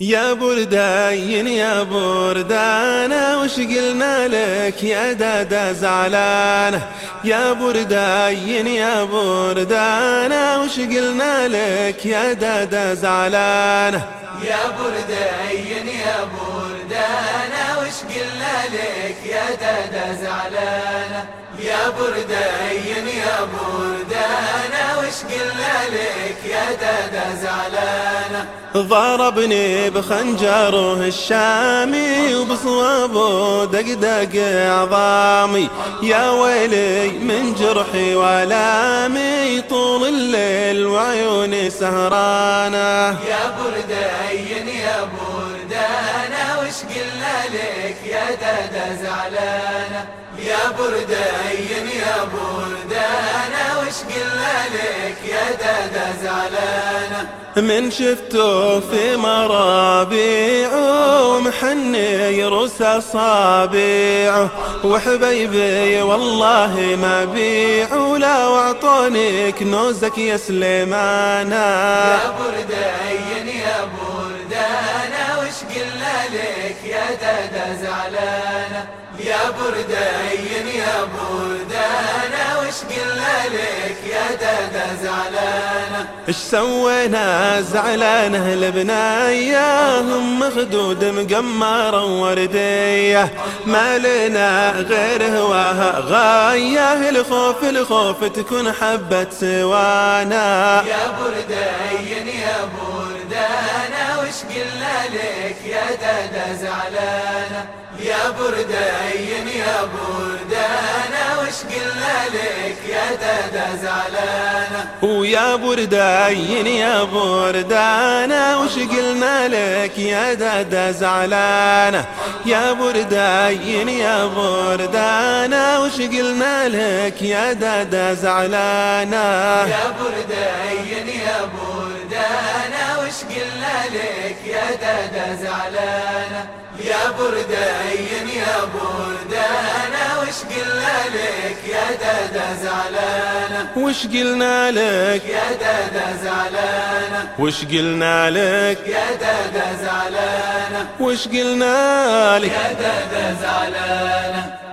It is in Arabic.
يا بردين يا بردانة وش قلنا لك يا دادا زعلانة؟ يا بردين يا بردانة وش قلنا لك يا دادا زعلانة؟ يا بردين يا بردانة وش قلنا لك يا دادا زعلانة؟ يا بردين يا بردانة وش قلنا لك يا دادا زعلانة. ضربني بخنجره الشامي وبصوابه دقدق عظامي. يا ويلي من جرحي ولامي طول الليل وعيوني سهرانة. يا بردين يا بردانة وش قلنا لك يا دادا زعلانة. يا بردين يا بردانة وش قلنا زعلانة من شفته في مرابيعه محني يرس اصابيعه وحبيبي والله ما بيعه لا وأعطوني كنوزك يا سليمانا. يا بردين يا بردانة وش قلنا لك يا دادا زعلانة. يا بردين يا بردانة وش قلنا لك اش سوينا زعلانه البناية هم خدود مقمرة وردية. ما لنا غير هواها غاية. الخوف الخوف تكون حبة سوانا. يا بردين يا بردانة وش قلنا لك يا دادا زعلانة يا بردين يا بردانة وش قلنا لك يا دادا زعلانة ويا بردين يا بردانة وش قلنا لك يا دادا زعلانة يا بردين يا بردانة وش قلنا لك يا دادا زعلانة يا بردين يا بردانة وش قلنا لك يا دادا زعلانة يا بردين وش قلنا لك يا دادا زعلانة؟ وش قلنا لك يا دادا زعلانة؟ وش قلنا لك يا دادا زعلانة؟